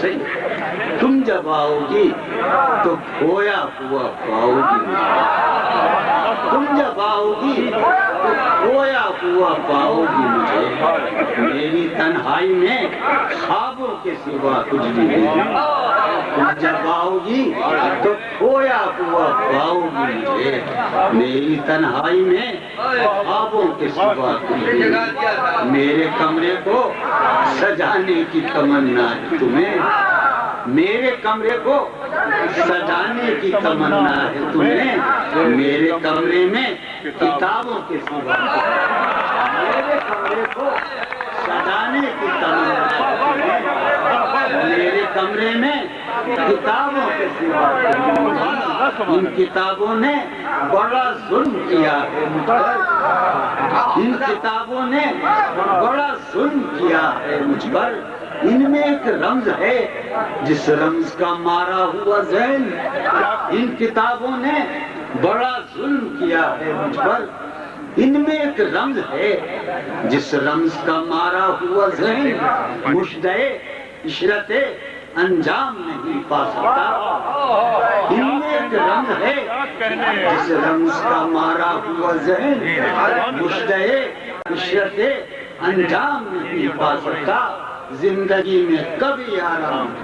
صحیح تم جب آؤ گی تو کھویا ہوا پاؤ گی۔ تم جب آؤ گی تو کھویا ہوا پاؤ گی مجھے۔ میری تنہائی میں خوابوں کے سوا کچھ بھی نہیں۔ تم جب آؤ جی، تو کھویا ہوا پاؤ مجھے میری تنہائی میں خوابوں کے سوا میرے کمرے کو سجانے کی تمنا ہے تمہیں۔ میرے کمرے کو سجانے کی تمنا ہے تمہیں۔ میرے کمرے میں کتابوں کے سوا میرے کمرے کو سجانے کی تمنا کمرے میں کتابوں کے سوا ان کتابوں نے بڑا ظلم کیا۔ ہے ان کتابوں نے بڑا ظلم کیا۔ ہے مجھ پر ان میں ایک رمز ہے۔ جس رمز کا مارا ہوا ذہن، ان کتابوں نے بڑا ظلم کیا ہے۔ مجھ پر ان میں ایک رمز ہے۔ جس رمز کا مارا ہوا ذہن مشدے عشرت انجام نہیں پا سکتا۔ ان ایک رنگ ہے جس رنگ کا مارا ہوا ذہن مشتہ عشرت انجام نہیں پا سکتا۔ زندگی میں کبھی آرام